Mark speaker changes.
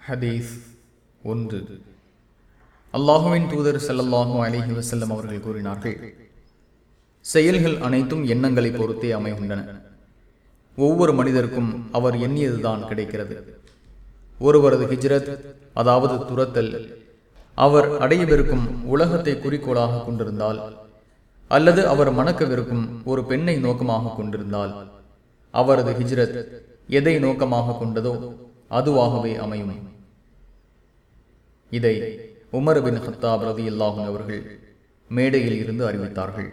Speaker 1: ஹதீஸ் ஒன்று. அல்லாஹுவின் தூதர் ஸல்லல்லாஹு அலிஹி வசல்லம் அவர்கள் கூறினார்கள் செயல்கள் அனைத்தும் எண்ணங்களை பொறுத்தே அமைகின்றன. ஒவ்வொரு மனிதருக்கும் அவர் எண்ணியதுதான் கிடைக்கிறது. ஒருவரது ஹிஜ்ரத் அதாவது துரத்தல் அவர் அடையவிருக்கும் உலகத்தை குறிக்கோளாக கொண்டிருந்தால் அல்லது அவர் மணக்கவிருக்கும் ஒரு பெண்ணை நோக்கமாக கொண்டிருந்தால் அவரது ஹிஜ்ரத் எதை நோக்கமாக கொண்டதோ அதுவாகவே அமையும். இதை உமர் பின் ஹத்தாப் ரதி அவர்கள் மேடையில் இருந்து அறிவித்தார்கள்.